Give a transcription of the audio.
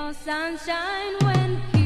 no sunshine when